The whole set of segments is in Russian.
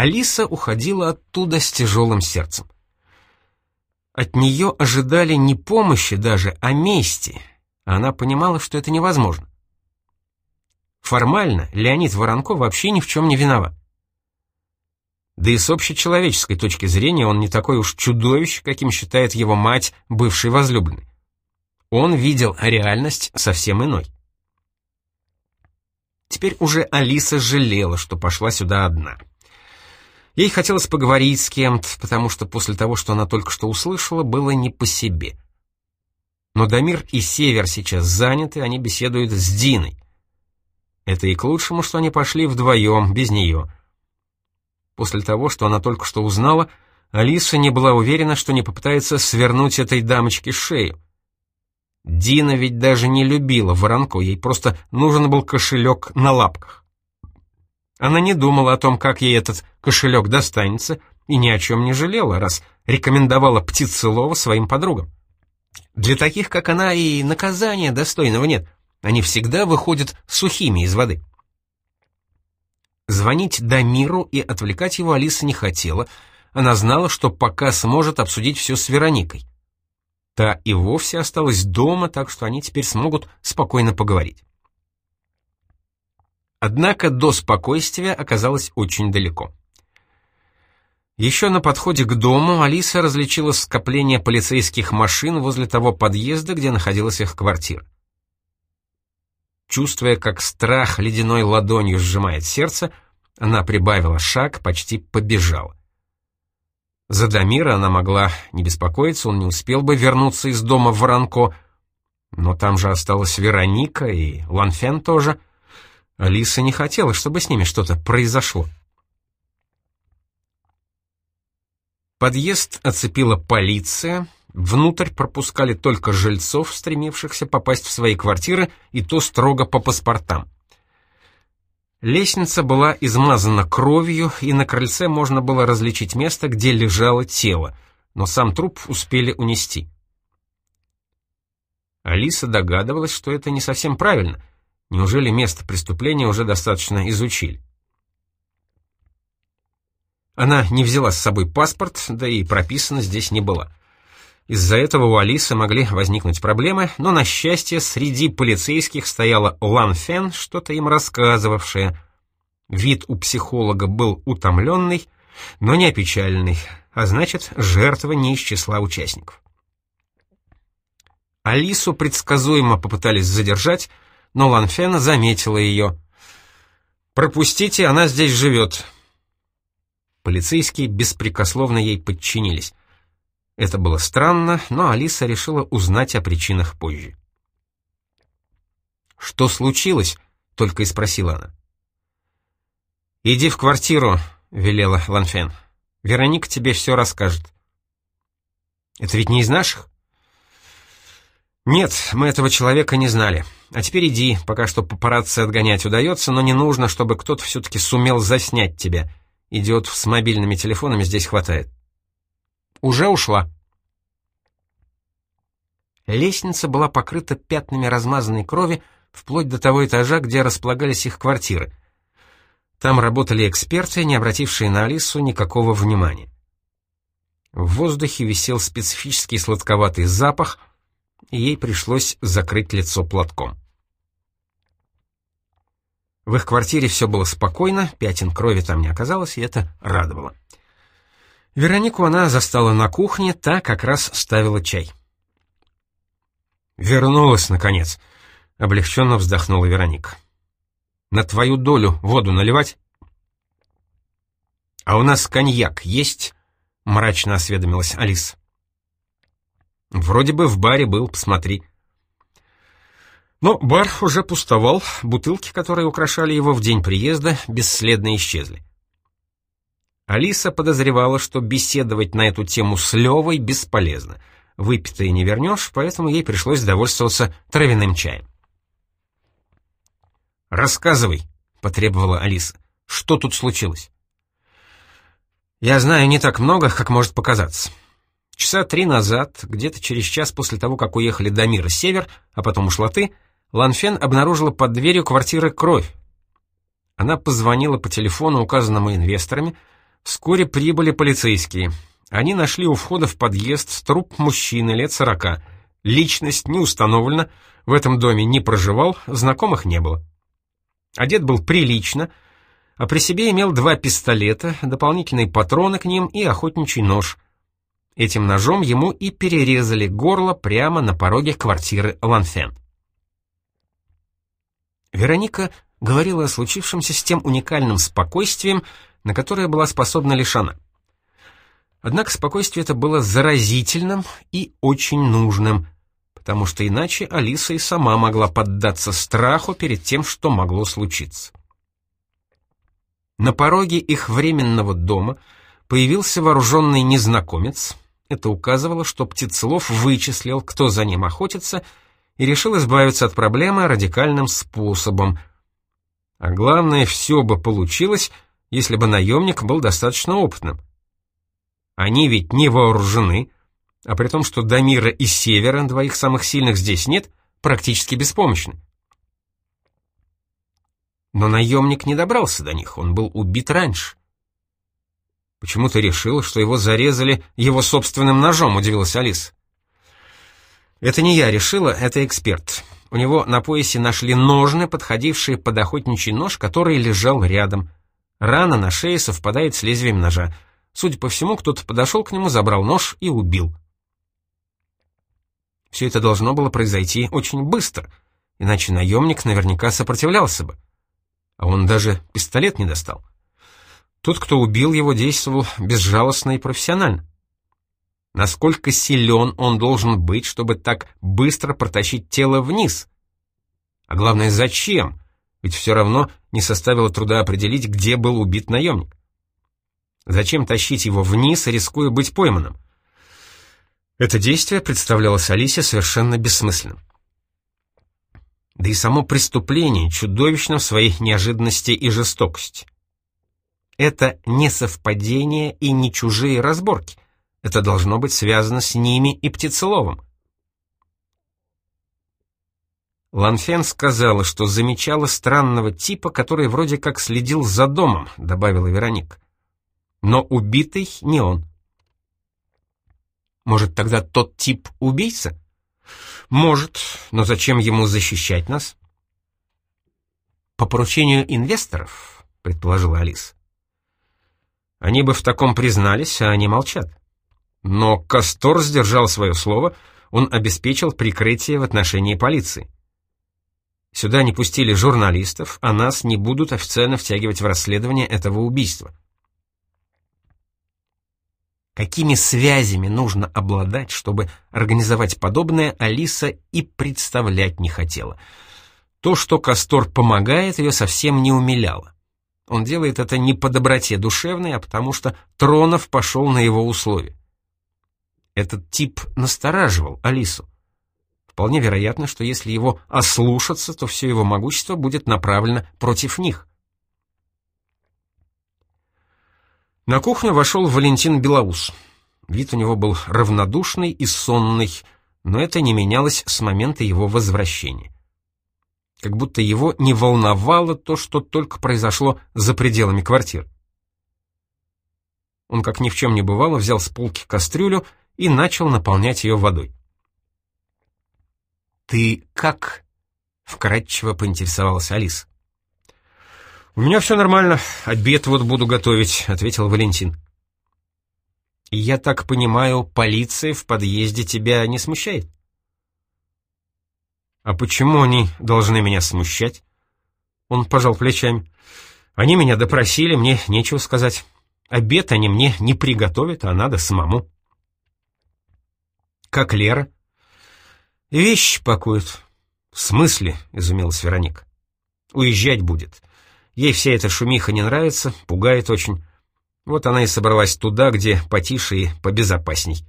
Алиса уходила оттуда с тяжелым сердцем. От нее ожидали не помощи даже, а мести. Она понимала, что это невозможно. Формально Леонид Воронко вообще ни в чем не виноват. Да и с общечеловеческой точки зрения он не такой уж чудовищ, каким считает его мать, бывший возлюбленный. Он видел реальность совсем иной. Теперь уже Алиса жалела, что пошла сюда одна. Ей хотелось поговорить с кем-то, потому что после того, что она только что услышала, было не по себе. Но Дамир и Север сейчас заняты, они беседуют с Диной. Это и к лучшему, что они пошли вдвоем, без нее. После того, что она только что узнала, Алиса не была уверена, что не попытается свернуть этой дамочке шею. Дина ведь даже не любила воронку, ей просто нужен был кошелек на лапках. Она не думала о том, как ей этот кошелек достанется, и ни о чем не жалела, раз рекомендовала птицелова своим подругам. Для таких, как она, и наказания достойного нет — они всегда выходят сухими из воды. Звонить Дамиру и отвлекать его Алиса не хотела. Она знала, что пока сможет обсудить все с Вероникой. Та и вовсе осталась дома, так что они теперь смогут спокойно поговорить. Однако до спокойствия оказалось очень далеко. Еще на подходе к дому Алиса различила скопление полицейских машин возле того подъезда, где находилась их квартира. Чувствуя, как страх ледяной ладонью сжимает сердце, она прибавила шаг, почти побежала. За Дамира она могла не беспокоиться, он не успел бы вернуться из дома в Воронко, но там же осталась Вероника и Ланфен тоже. Алиса не хотела, чтобы с ними что-то произошло. Подъезд оцепила полиция — Внутрь пропускали только жильцов, стремившихся попасть в свои квартиры, и то строго по паспортам. Лестница была измазана кровью, и на крыльце можно было различить место, где лежало тело, но сам труп успели унести. Алиса догадывалась, что это не совсем правильно. Неужели место преступления уже достаточно изучили? Она не взяла с собой паспорт, да и прописана здесь не была. Из-за этого у Алисы могли возникнуть проблемы, но, на счастье, среди полицейских стояла Лан Фен, что-то им рассказывавшая. Вид у психолога был утомленный, но не опечаленный, а значит, жертва не из числа участников. Алису предсказуемо попытались задержать, но Лан Фен заметила ее. «Пропустите, она здесь живет». Полицейские беспрекословно ей подчинились. Это было странно, но Алиса решила узнать о причинах позже. «Что случилось?» — только и спросила она. «Иди в квартиру», — велела Ланфен. «Вероника тебе все расскажет». «Это ведь не из наших?» «Нет, мы этого человека не знали. А теперь иди, пока что папарацци отгонять удается, но не нужно, чтобы кто-то все-таки сумел заснять тебя. Идиотов с мобильными телефонами здесь хватает». «Уже ушла». Лестница была покрыта пятнами размазанной крови вплоть до того этажа, где располагались их квартиры. Там работали эксперты, не обратившие на Алису никакого внимания. В воздухе висел специфический сладковатый запах, и ей пришлось закрыть лицо платком. В их квартире все было спокойно, пятен крови там не оказалось, и это радовало. Веронику она застала на кухне, та как раз ставила чай. «Вернулась, наконец!» — облегченно вздохнула Вероника. «На твою долю воду наливать?» «А у нас коньяк есть?» — мрачно осведомилась Алиса. «Вроде бы в баре был, посмотри». Но бар уже пустовал, бутылки, которые украшали его в день приезда, бесследно исчезли. Алиса подозревала, что беседовать на эту тему с Левой бесполезно — выпитое не вернешь, поэтому ей пришлось довольствоваться травяным чаем. «Рассказывай», — потребовала Алиса, — «что тут случилось?» «Я знаю не так много, как может показаться. Часа три назад, где-то через час после того, как уехали до мира север, а потом ушла ты, Ланфен обнаружила под дверью квартиры кровь. Она позвонила по телефону, указанному инвесторами, Вскоре прибыли полицейские. Они нашли у входа в подъезд труп мужчины лет сорока. Личность не установлена, в этом доме не проживал, знакомых не было. Одет был прилично, а при себе имел два пистолета, дополнительные патроны к ним и охотничий нож. Этим ножом ему и перерезали горло прямо на пороге квартиры Ланфен. Вероника говорила о случившемся с тем уникальным спокойствием, на которое была способна лишь она. Однако спокойствие это было заразительным и очень нужным, потому что иначе Алиса и сама могла поддаться страху перед тем, что могло случиться. На пороге их временного дома появился вооруженный незнакомец. Это указывало, что Птицелов вычислил, кто за ним охотится, и решил избавиться от проблемы радикальным способом. А главное, все бы получилось, если бы наемник был достаточно опытным. Они ведь не вооружены, а при том, что Дамира и Севера, двоих самых сильных, здесь нет, практически беспомощны. Но наемник не добрался до них, он был убит раньше. «Почему ты решил, что его зарезали его собственным ножом?» — удивилась Алиса. «Это не я решила, это эксперт. У него на поясе нашли ножны, подходившие под охотничий нож, который лежал рядом. Рана на шее совпадает с лезвием ножа. Судя по всему, кто-то подошел к нему, забрал нож и убил. Все это должно было произойти очень быстро, иначе наемник наверняка сопротивлялся бы. А он даже пистолет не достал. Тот, кто убил его, действовал безжалостно и профессионально. Насколько силен он должен быть, чтобы так быстро протащить тело вниз? А главное, зачем? Ведь все равно не составило труда определить, где был убит наемник. Зачем тащить его вниз, рискуя быть пойманным? Это действие представлялось Алисе совершенно бессмысленным. Да и само преступление чудовищно в своей неожиданности и жестокости. Это не совпадение и не чужие разборки. Это должно быть связано с ними и птицеловым. Ланфен сказала, что замечала странного типа, который вроде как следил за домом, добавила Вероника. Но убитый не он. Может, тогда тот тип убийца? Может, но зачем ему защищать нас? По поручению инвесторов, предположила Алис. Они бы в таком признались, а они молчат. Но Кастор сдержал свое слово, он обеспечил прикрытие в отношении полиции. Сюда не пустили журналистов, а нас не будут официально втягивать в расследование этого убийства. Какими связями нужно обладать, чтобы организовать подобное, Алиса и представлять не хотела. То, что Кастор помогает, ее совсем не умиляло. Он делает это не по доброте душевной, а потому что Тронов пошел на его условия. Этот тип настораживал Алису. Вполне вероятно, что если его ослушаться, то все его могущество будет направлено против них. На кухню вошел Валентин Белоус. Вид у него был равнодушный и сонный, но это не менялось с момента его возвращения. Как будто его не волновало то, что только произошло за пределами квартиры. Он, как ни в чем не бывало, взял с полки кастрюлю и начал наполнять ее водой. «Ты как?» — вкратчиво поинтересовалась Алиса. «У меня все нормально, обед вот буду готовить», — ответил Валентин. «Я так понимаю, полиция в подъезде тебя не смущает?» «А почему они должны меня смущать?» Он пожал плечами. «Они меня допросили, мне нечего сказать. Обед они мне не приготовят, а надо самому». «Как Лера?» «Вещи пакуют». «В смысле?» — изумилась Вероника. «Уезжать будет. Ей вся эта шумиха не нравится, пугает очень. Вот она и собралась туда, где потише и побезопасней.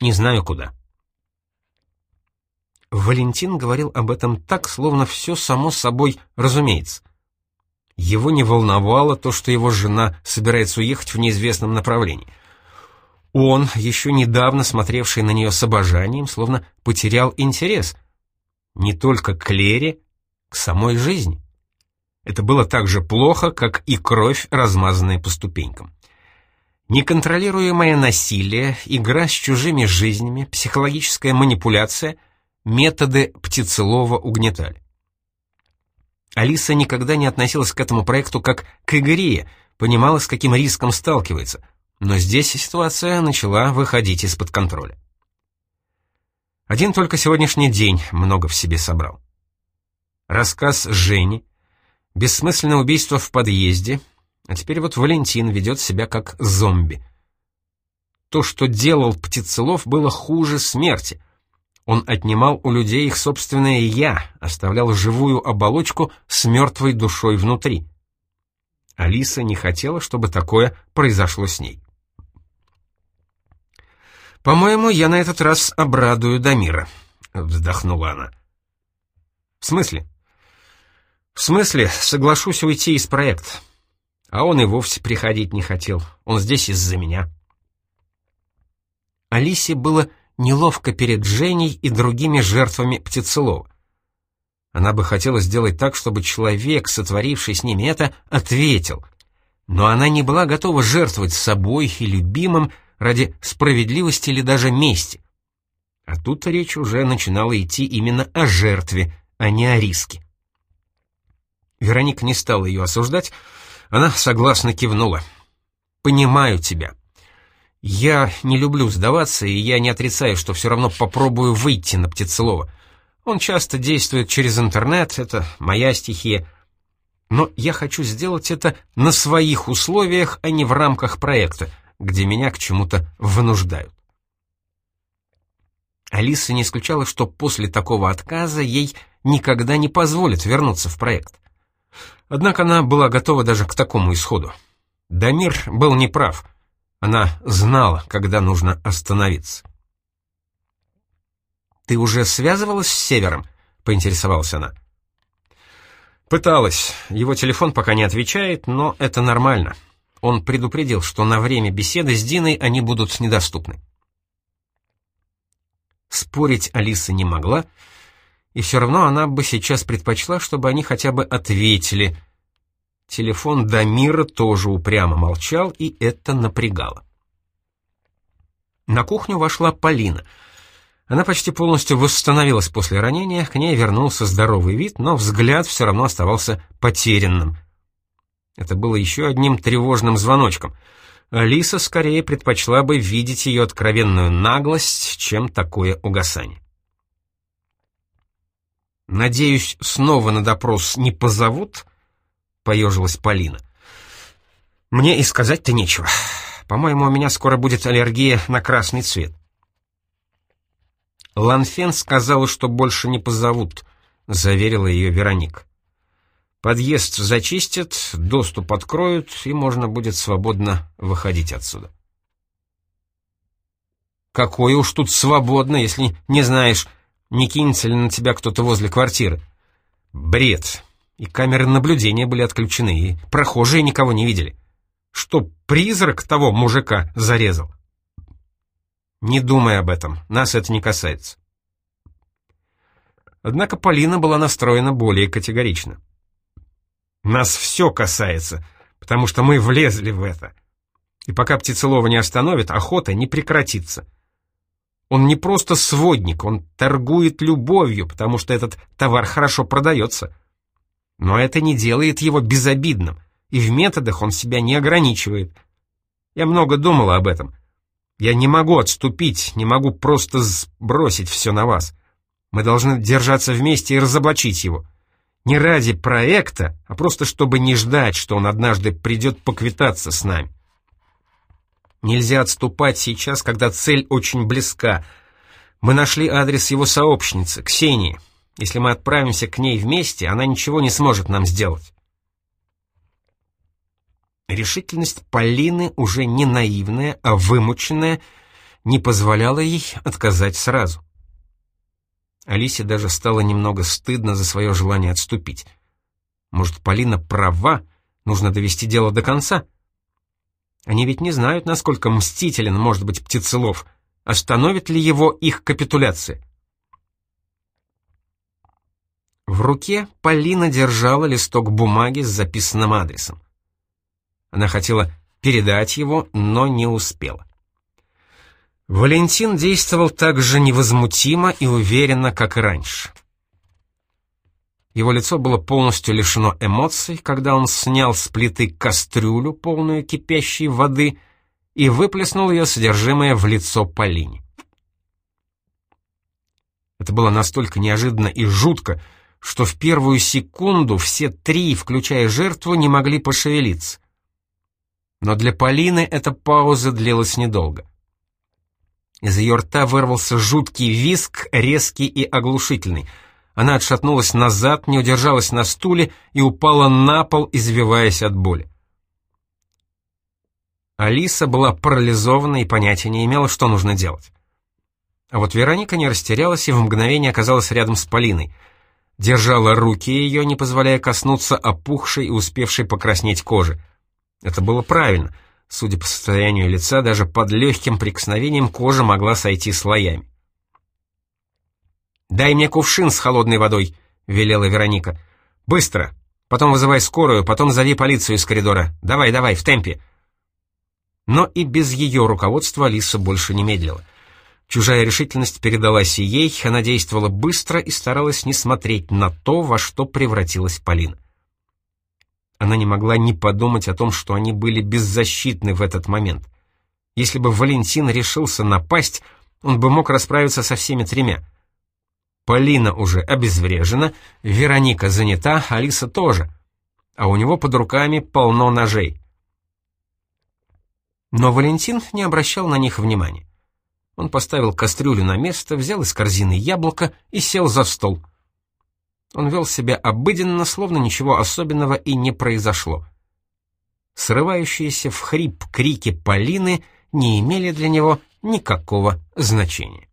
Не знаю куда». Валентин говорил об этом так, словно все само собой разумеется. Его не волновало то, что его жена собирается уехать в неизвестном направлении — он, еще недавно смотревший на нее с обожанием, словно потерял интерес. Не только к Лере, к самой жизни. Это было так же плохо, как и кровь, размазанная по ступенькам. Неконтролируемое насилие, игра с чужими жизнями, психологическая манипуляция, методы птицелова угнетали. Алиса никогда не относилась к этому проекту как к игре, понимала, с каким риском сталкивается, но здесь ситуация начала выходить из-под контроля. Один только сегодняшний день много в себе собрал. Рассказ Жени, бессмысленное убийство в подъезде, а теперь вот Валентин ведет себя как зомби. То, что делал Птицелов, было хуже смерти. Он отнимал у людей их собственное «я», оставлял живую оболочку с мертвой душой внутри. Алиса не хотела, чтобы такое произошло с ней. «По-моему, я на этот раз обрадую Дамира», — вздохнула она. «В смысле?» «В смысле, соглашусь уйти из проекта. А он и вовсе приходить не хотел. Он здесь из-за меня». Алисе было неловко перед Женей и другими жертвами Птицелова. Она бы хотела сделать так, чтобы человек, сотворивший с ними это, ответил. Но она не была готова жертвовать собой и любимым, ради справедливости или даже мести. А тут речь уже начинала идти именно о жертве, а не о риске. Вероника не стала ее осуждать, она согласно кивнула. «Понимаю тебя. Я не люблю сдаваться, и я не отрицаю, что все равно попробую выйти на Птицелова. Он часто действует через интернет, это моя стихия. Но я хочу сделать это на своих условиях, а не в рамках проекта где меня к чему-то вынуждают. Алиса не исключала, что после такого отказа ей никогда не позволят вернуться в проект. Однако она была готова даже к такому исходу. Дамир был неправ. Она знала, когда нужно остановиться. «Ты уже связывалась с Севером?» — поинтересовалась она. «Пыталась. Его телефон пока не отвечает, но это нормально. Он предупредил, что на время беседы с Диной они будут недоступны. Спорить Алиса не могла, и все равно она бы сейчас предпочла, чтобы они хотя бы ответили. Телефон Дамира тоже упрямо молчал, и это напрягало. На кухню вошла Полина. Она почти полностью восстановилась после ранения, к ней вернулся здоровый вид, но взгляд все равно оставался потерянным. Это было еще одним тревожным звоночком. Алиса скорее предпочла бы видеть ее откровенную наглость, чем такое угасание. «Надеюсь, снова на допрос не позовут?» — поежилась Полина. «Мне и сказать-то нечего. По-моему, у меня скоро будет аллергия на красный цвет». Ланфен сказала, что больше не позовут, — заверила ее Вероника. Подъезд зачистят, доступ откроют, и можно будет свободно выходить отсюда. Какое уж тут свободно, если не знаешь, не кинется ли на тебя кто-то возле квартиры. Бред. И камеры наблюдения были отключены, и прохожие никого не видели. Что призрак того мужика зарезал? Не думай об этом, нас это не касается. Однако Полина была настроена более категорично. Нас все касается, потому что мы влезли в это. И пока Птицелова не остановит, охота не прекратится. Он не просто сводник, он торгует любовью, потому что этот товар хорошо продается. Но это не делает его безобидным, и в методах он себя не ограничивает. Я много думала об этом. Я не могу отступить, не могу просто сбросить все на вас. Мы должны держаться вместе и разоблачить его. Не ради проекта, а просто чтобы не ждать, что он однажды придет поквитаться с нами. Нельзя отступать сейчас, когда цель очень близка. Мы нашли адрес его сообщницы, Ксении. Если мы отправимся к ней вместе, она ничего не сможет нам сделать. Решительность Полины, уже не наивная, а вымученная, не позволяла ей отказать сразу. Алисе даже стало немного стыдно за свое желание отступить. Может, Полина права, нужно довести дело до конца? Они ведь не знают, насколько мстителен может быть Птицелов. Остановит ли его их капитуляция? В руке Полина держала листок бумаги с записанным адресом. Она хотела передать его, но не успела. Валентин действовал так же невозмутимо и уверенно, как и раньше. Его лицо было полностью лишено эмоций, когда он снял с плиты кастрюлю, полную кипящей воды, и выплеснул ее содержимое в лицо Полине. Это было настолько неожиданно и жутко, что в первую секунду все три, включая жертву, не могли пошевелиться. Но для Полины эта пауза длилась недолго. Из ее рта вырвался жуткий визг, резкий и оглушительный — она отшатнулась назад, не удержалась на стуле и упала на пол, извиваясь от боли. Алиса была парализована и понятия не имела, что нужно делать. А вот Вероника не растерялась и в мгновение оказалась рядом с Полиной. Держала руки ее, не позволяя коснуться опухшей и успевшей покраснеть кожи. Это было правильно. Судя по состоянию лица, даже под легким прикосновением кожа могла сойти слоями. «Дай мне кувшин с холодной водой», — велела Вероника. «Быстро! Потом вызывай скорую, потом зови полицию из коридора. Давай, давай, в темпе!» Но и без ее руководства Алиса больше не медлила. Чужая решительность передалась и ей, она действовала быстро и старалась не смотреть на то, во что превратилась Полина. Она не могла не подумать о том, что они были беззащитны в этот момент. Если бы Валентин решился напасть, он бы мог расправиться со всеми тремя — Полина уже обезврежена, Вероника занята, Алиса тоже. А у него под руками полно ножей. Но Валентин не обращал на них внимания. Он поставил кастрюлю на место, взял из корзины яблоко и сел за стол. Он вел себя обыденно, словно ничего особенного и не произошло. Срывающиеся в хрип крики Полины не имели для него никакого значения.